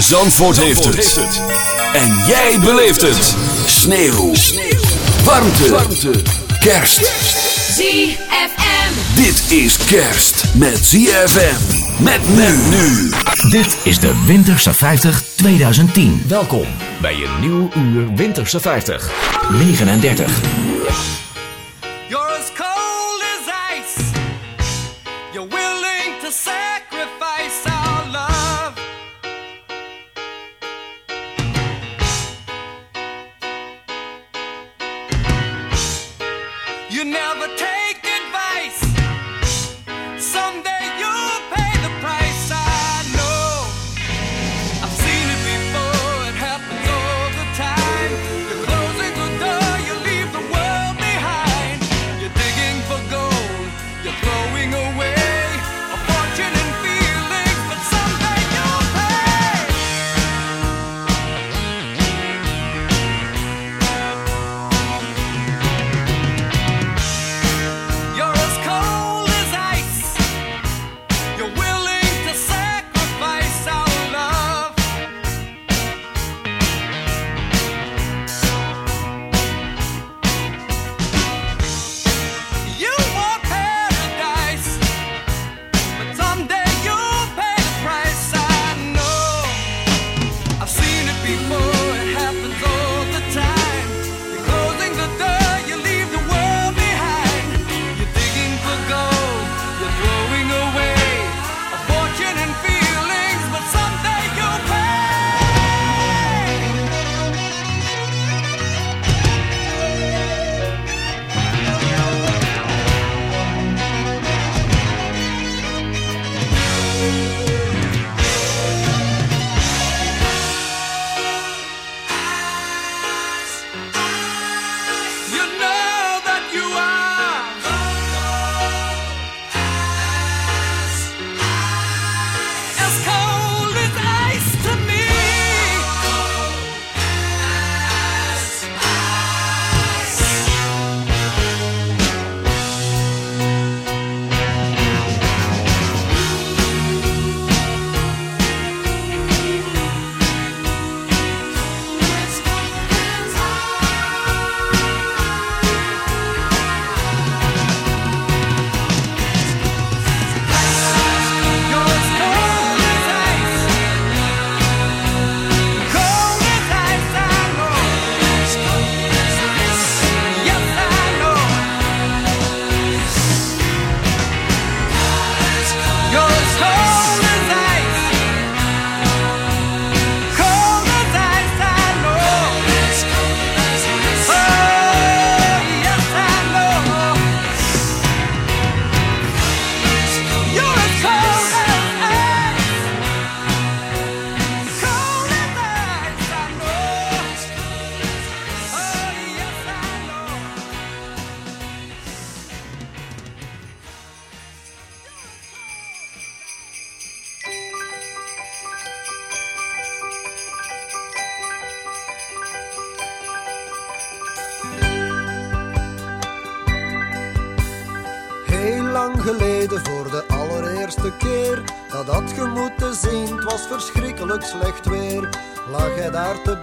Zandvoort, heeft, het. En jij beleeft het. Sneeuw. Sneeuw. Warmte. Warmte. Kerst. ZFM. Dit is kerst met ZFM. Met men nu. Dit is de Winterse 50 2010. Welkom bij een nieuw uur Winterse 50. 39.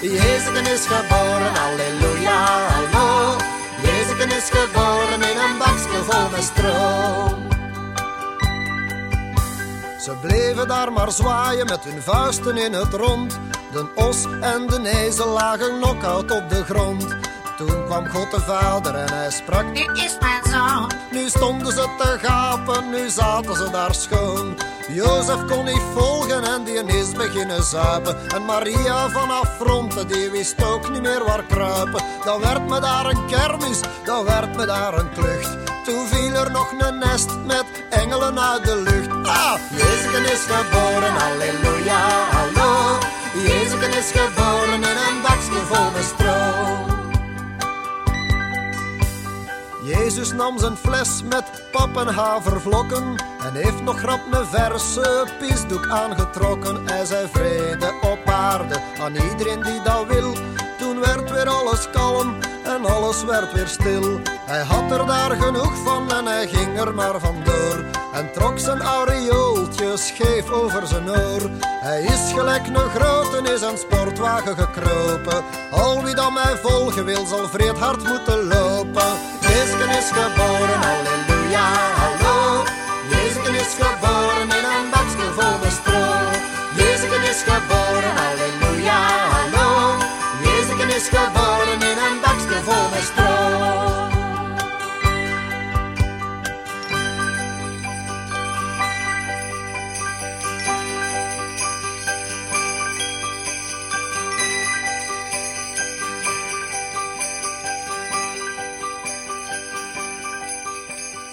Jezus is geboren, halleluja, hallo. Jezus is geboren in een bakje vol met stroom. Ze bleven daar maar zwaaien met hun vuisten in het rond. De os en de ezel lagen knock-out op de grond. Toen kwam God de Vader en hij sprak: Dit is mijn zoon. Nu stonden ze te gapen, nu zaten ze daar schoon. Jozef kon niet volgen en die is beginnen zuipen. En Maria vanaf fronten, die wist ook niet meer waar kruipen. Dan werd me daar een kermis, dan werd me daar een klucht. Toen viel er nog een nest met engelen uit de lucht. Ah, Jezus is geboren, halleluja, hallo. Jezus is geboren in een bakje vol met stroom. Jezus nam zijn fles met pap en en heeft nog grap een verse pisdoek aangetrokken. Hij zei vrede op aarde aan iedereen die dat wil. Toen werd weer alles kalm en alles werd weer stil. Hij had er daar genoeg van en hij ging er maar vandoor. En trok zijn aureooltje scheef over zijn oor. Hij is gelijk een grote in zijn sportwagen gekropen. Al wie dan mij volgen wil, zal vreed hard moeten lopen. Jezus is geboren, halleluja, hallo. Jezus is geboren in een bakje vol met stro. Jezus is geboren, halleluja, hallo. Jezus is geboren in een bakje vol met stro.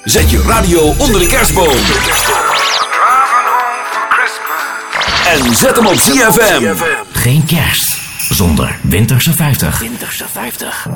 Zet je radio onder de kerstboom. En zet hem op ZFM. Geen kerst zonder Winterse 50. Winterse 50.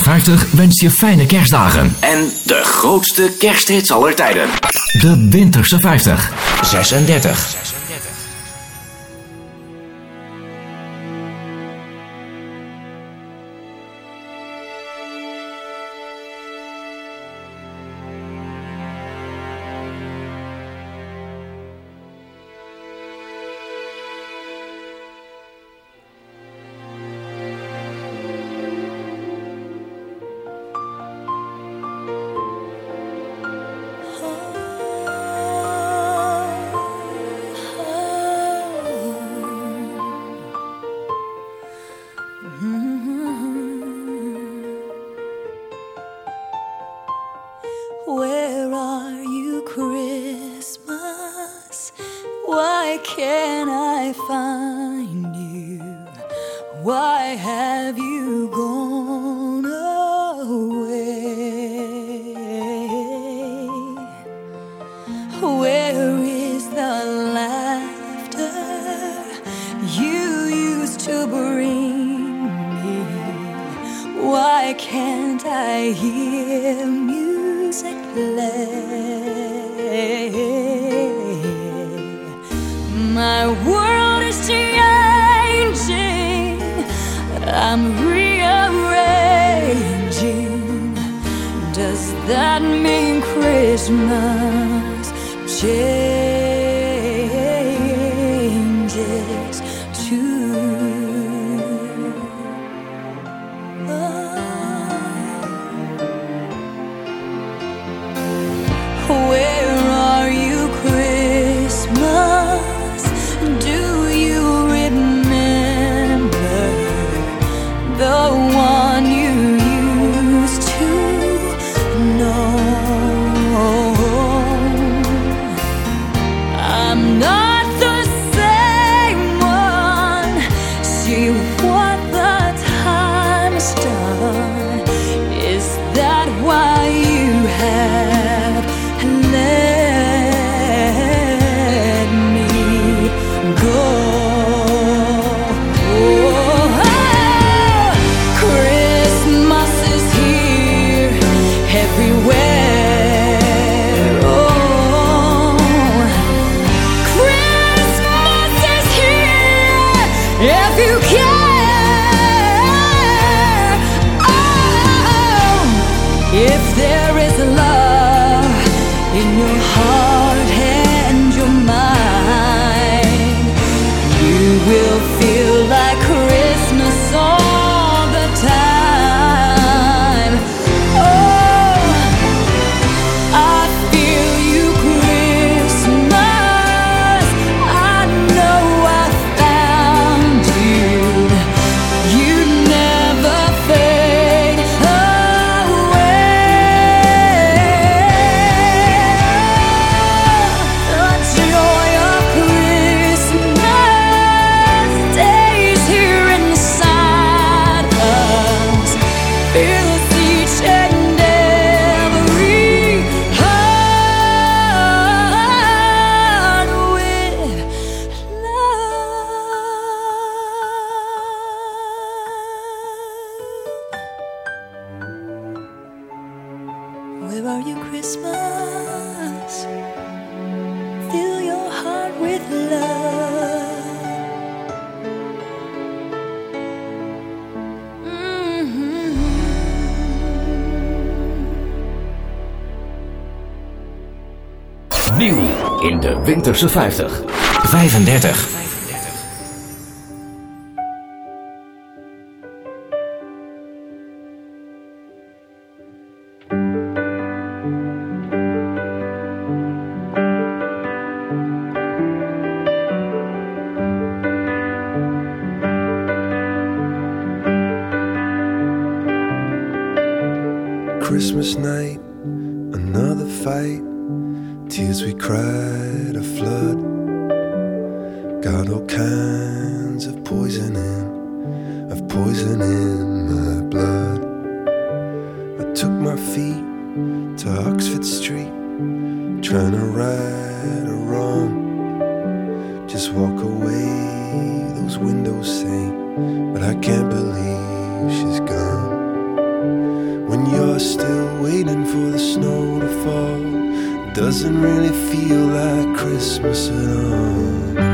56 wens je fijne kerstdagen. En de grootste kersthits aller tijden. De Winterse 50. 36. Where is the laughter you used to bring me? Why can't I hear music play? My world is changing. I'm rearranging. Does that mean Christmas share. You will feel like Christmas all Winterse 50. 35. Oxford Street, trying to right or wrong. Just walk away, those windows say, but I can't believe she's gone. When you're still waiting for the snow to fall, it doesn't really feel like Christmas at all.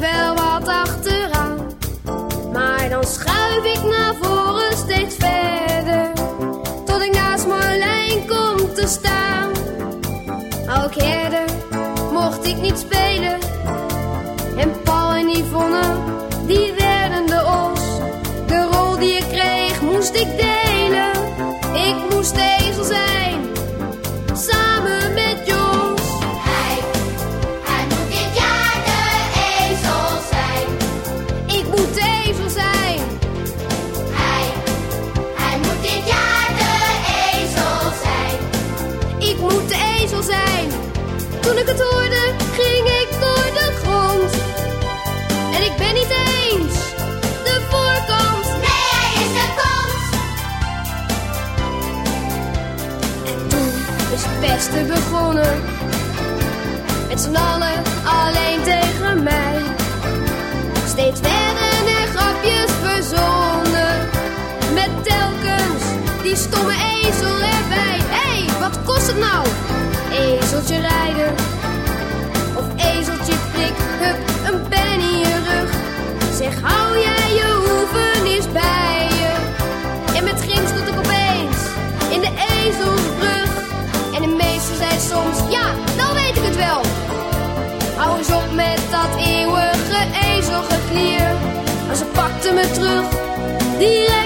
Wel wat achteraan. Maar dan schuif ik naar voren steeds verder. Tot ik naast Marlijn kom te staan. Ook herder mocht ik niet spelen. En Paul en Yvonne, Toen ik het hoorde, ging ik door de grond. En ik ben niet eens de voorkant. Nee, hij is de kant. En toen is het beste begonnen. Met z'n allen alleen tegen mij. Steeds werden er grapjes verzonnen. Met telkens die stomme ezel erbij. Hé, hey, wat kost het nou? ezeltje rijden. Of ezeltje prik, hup, een pen in je rug. Zeg, hou jij je hoeven bij je. En met Grim stond ik opeens in de ezelsbrug. En de meesten zijn soms, ja, dan weet ik het wel. Hou eens op met dat eeuwige ezelgeklier. Maar ze pakte me terug, direct.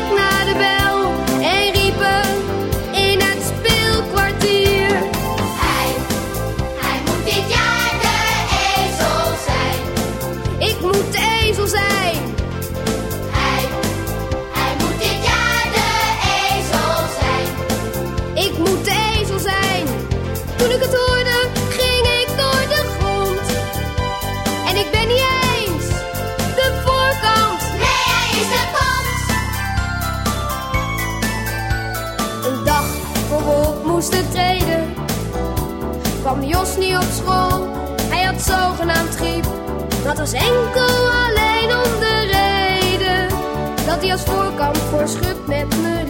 was enkel alleen om de reden dat hij als voorkant voor schut met me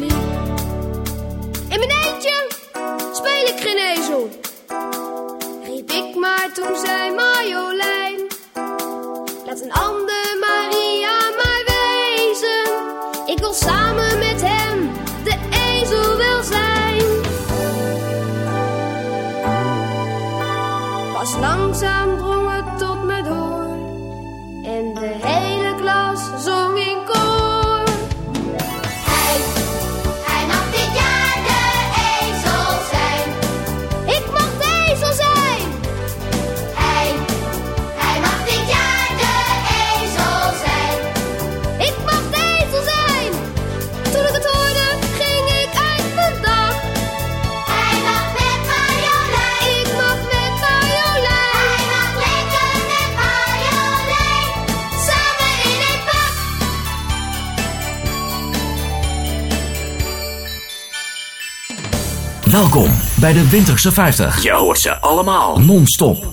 Welkom bij de Winterse 50. Je hoort ze allemaal. Non-stop.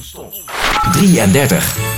33.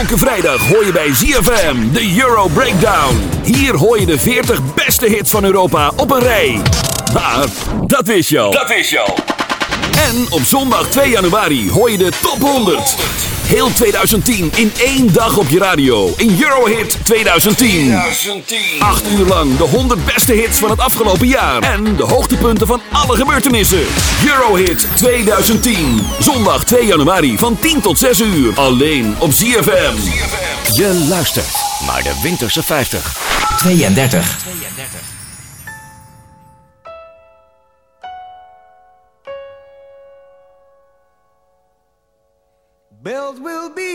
Elke vrijdag hoor je bij ZFM de Euro Breakdown. Hier hoor je de 40 beste hits van Europa op een rij. Maar, dat je al. Dat je al. En op zondag 2 januari hoor je de top 100. Heel 2010 in één dag op je radio. In Eurohit 2010. 8 uur lang de 100 beste hits van het afgelopen jaar. En de hoogtepunten van alle gebeurtenissen. Eurohit 2010. Zondag 2 januari van 10 tot 6 uur. Alleen op ZFM. Je luistert naar de Winterse 50. 32. Bells will be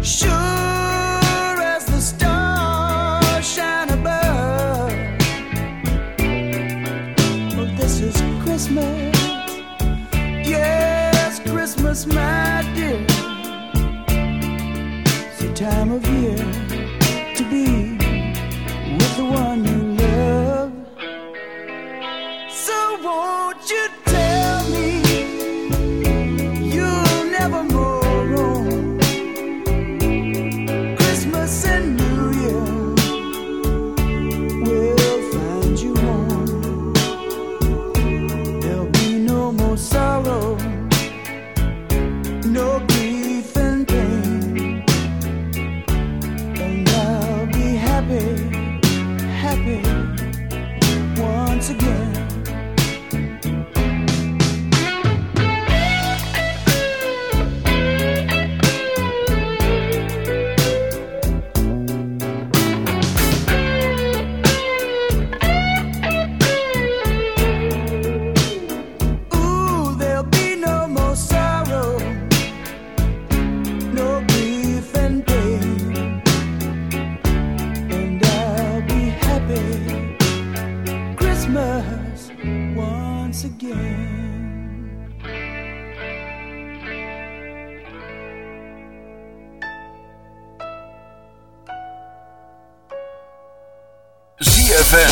Sure as the stars shine above, this is Christmas. Yes, Christmas, my dear. It's the time of year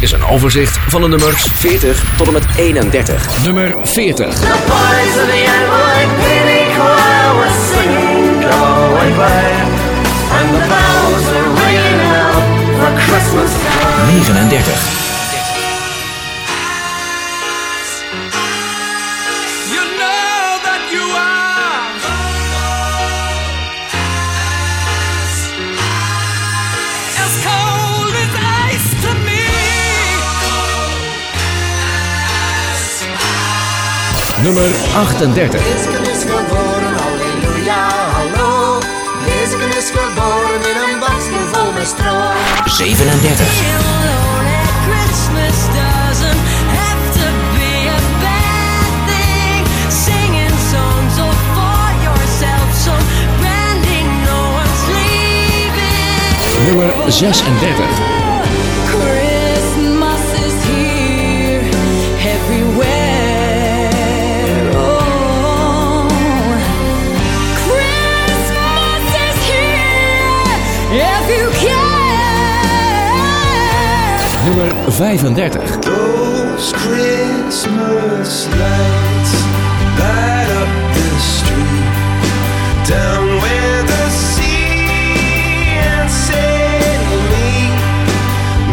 Is een overzicht van de nummers 40 tot en met 31. Nummer 40. The boys of the choir were singing Go Away Babe And the bells are ringing out for Christmas time 39. Nummer 38. Jezus is geboren, halleluja, hallo. Jezus is geboren in een baksel vol met stro. 37. alone at Christmas doesn't have to be a bad thing. Singing songs all for yourself, so branding no one's leaving. Nummer 36. 35. Those Christmas lights light up the street down where the sea and sail meet.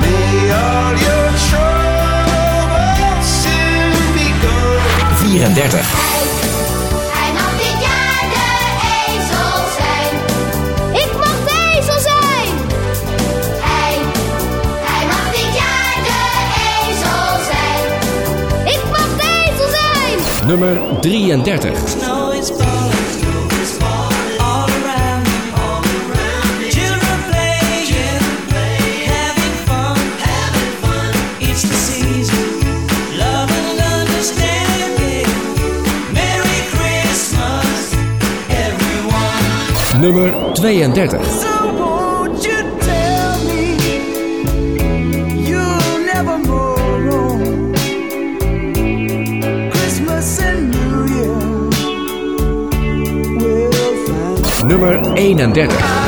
May all your troubles soon be gone. 34. Christmas, everyone. Nummer 32. Nummer 31.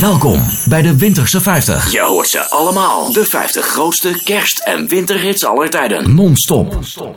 Welkom bij de Winterse 50. Je hoort ze allemaal. De 50 grootste kerst- en winterhits aller tijden. Non-stop. Oh,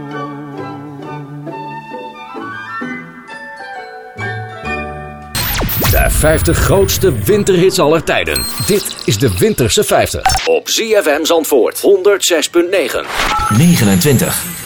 De 50 grootste winterhits aller tijden. Dit is de Winterse 50. Op ZFM Zandvoort 106.9. 29.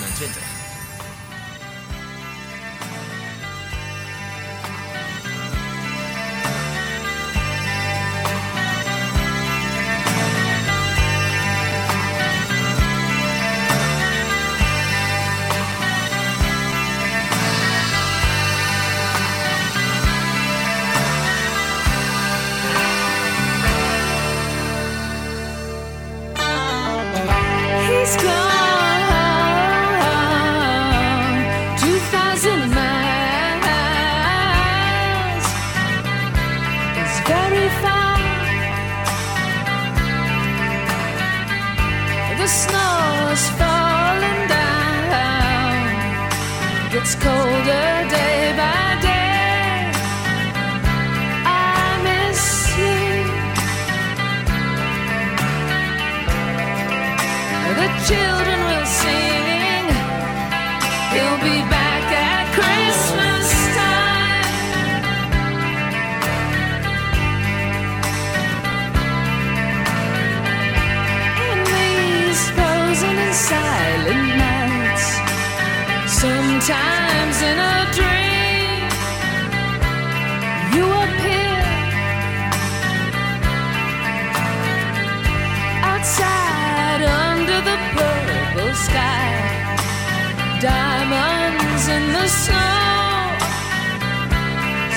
Diamonds in the snow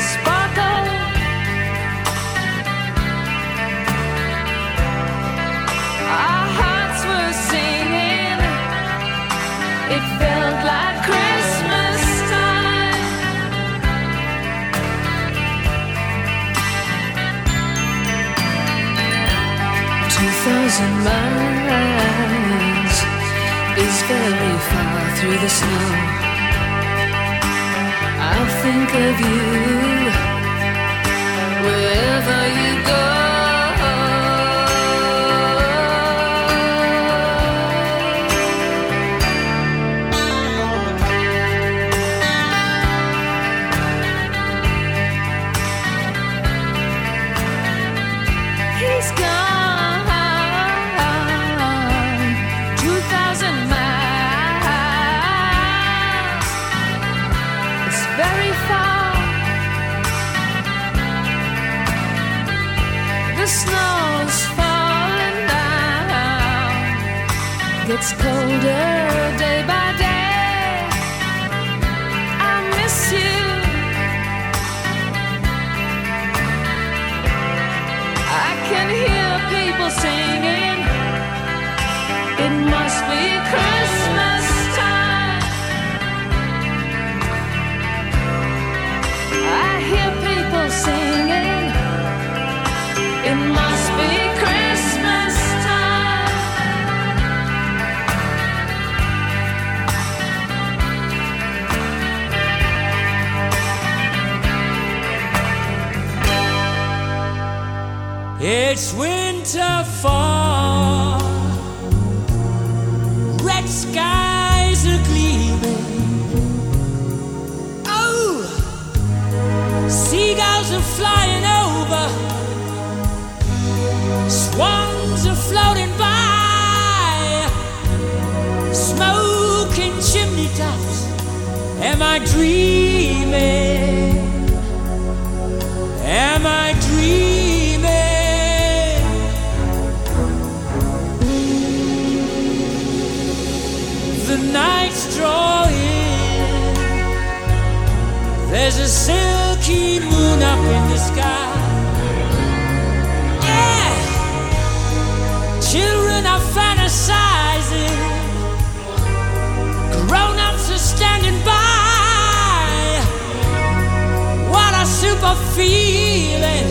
sparkle. Our hearts were singing. It felt like Christmas time. Two thousand miles is very far through the snow. I'll think of you wherever you go. Mexico. Am I dreaming? Am I dreaming? The night's drawing. There's a silky moon up in the sky. Yeah, children are fantasizing. Grown-ups are standing by. Feeling.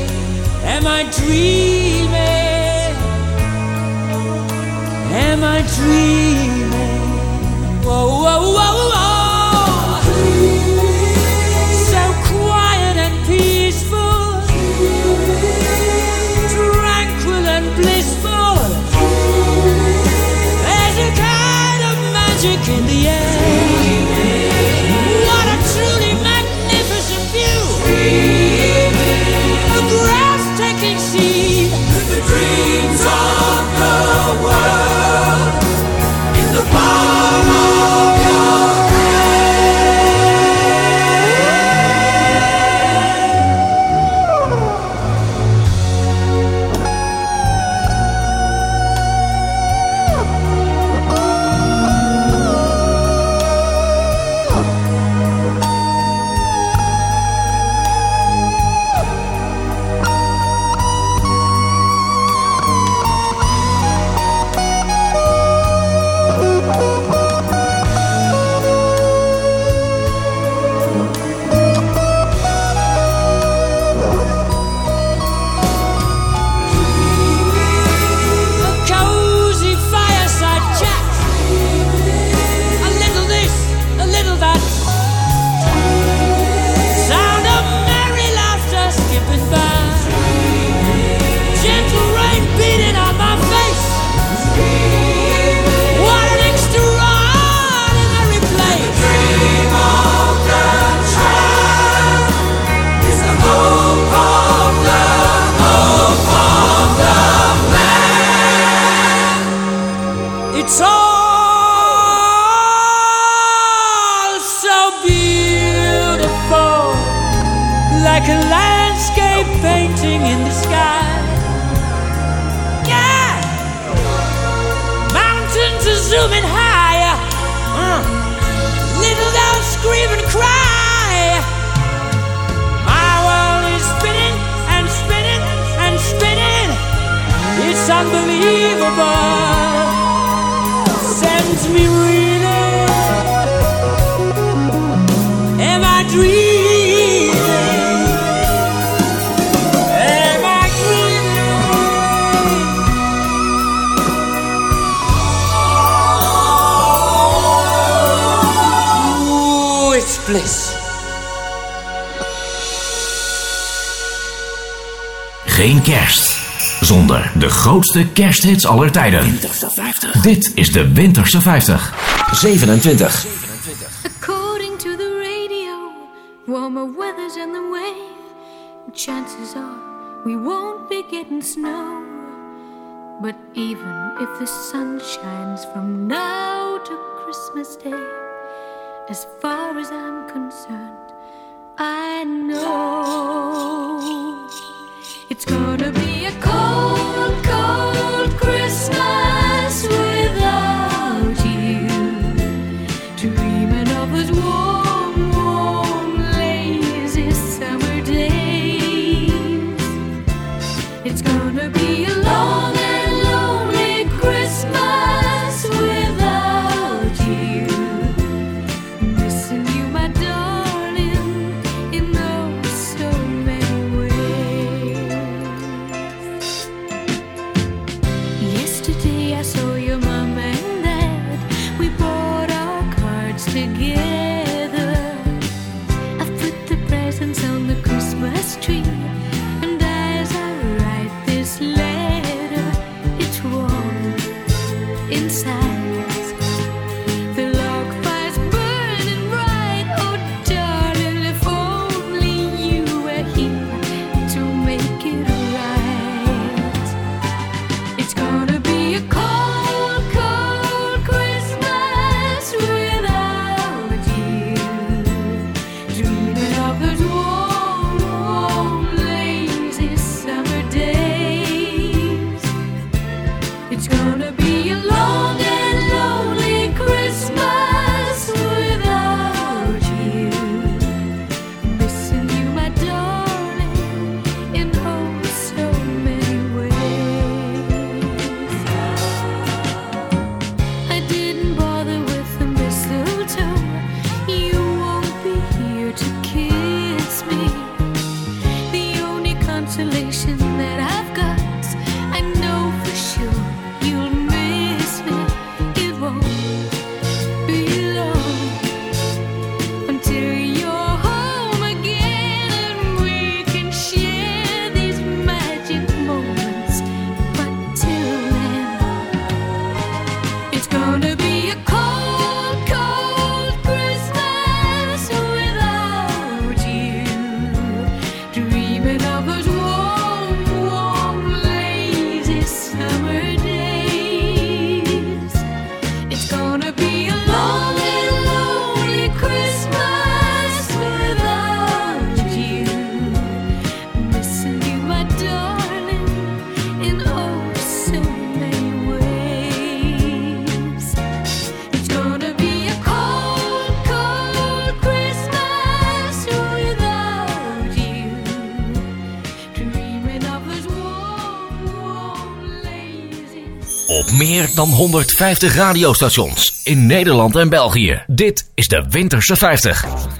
Am I dreaming? Am I dreaming? Whoa, whoa, whoa, whoa. Geen kerst zonder de grootste kersthits aller tijden. Winterse 50. Dit is de Winterse 50. 27. According to the radio, warmer weather's in the way. Chances are we won't be getting snow. But even if the sun shines from now to Christmas Day. As far as I'm concerned, I know it's gonna be. meer dan 150 radiostations in Nederland en België. Dit is de Winterse 50.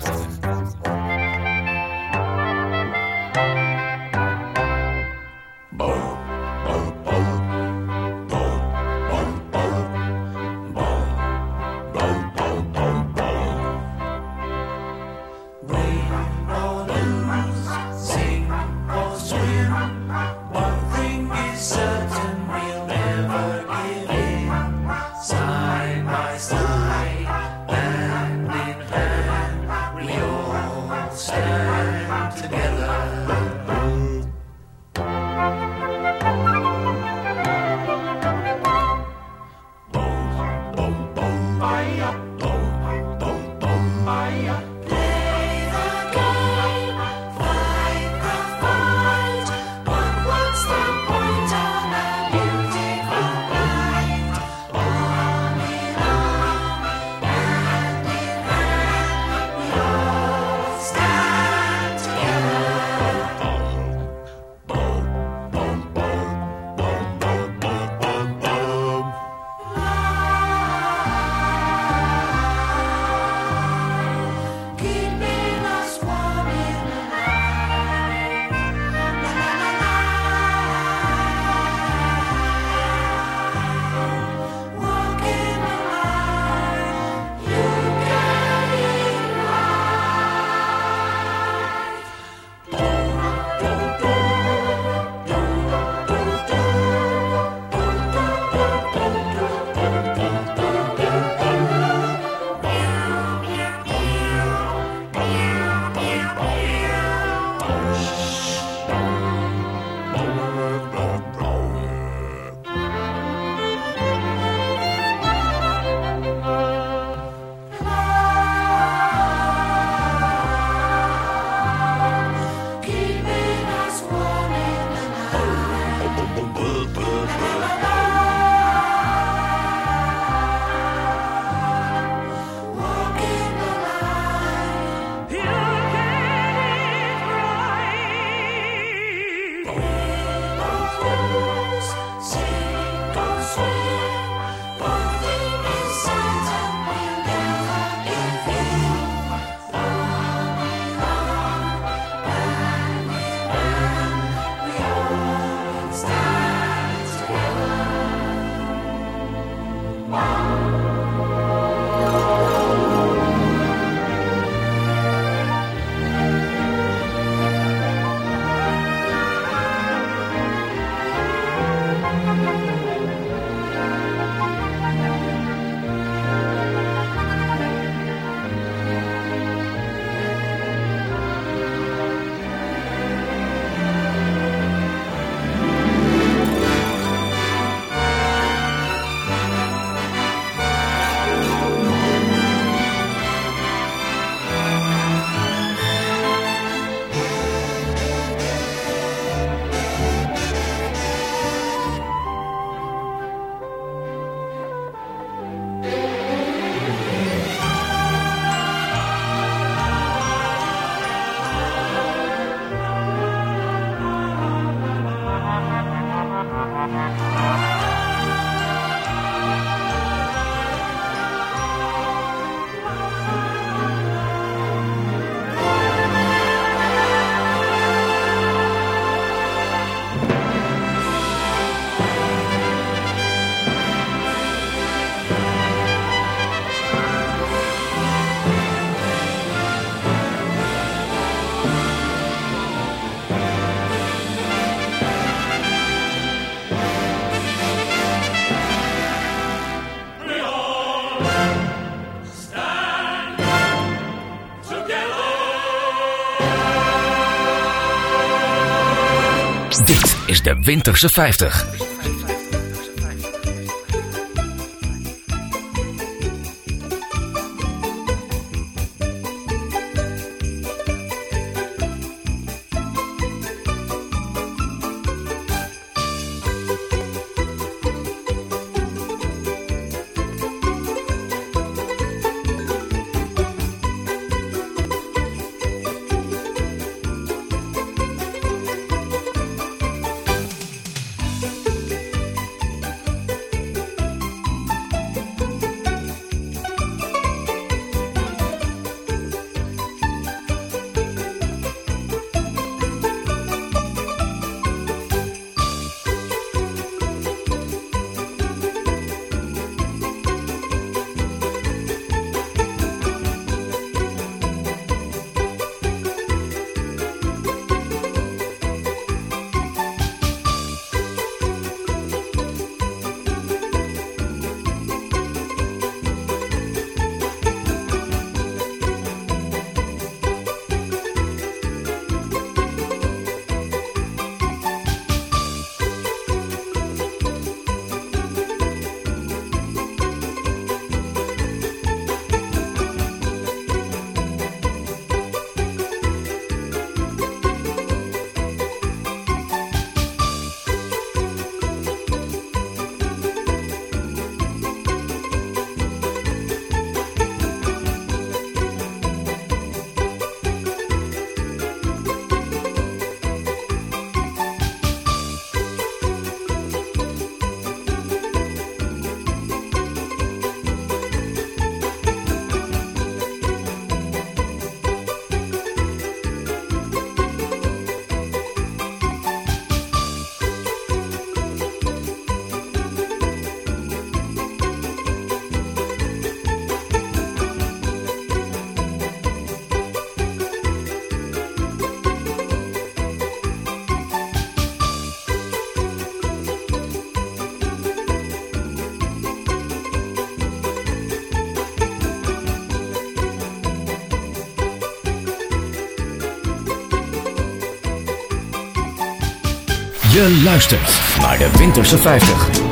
Winterse 50. Luistert naar de Winterse 50.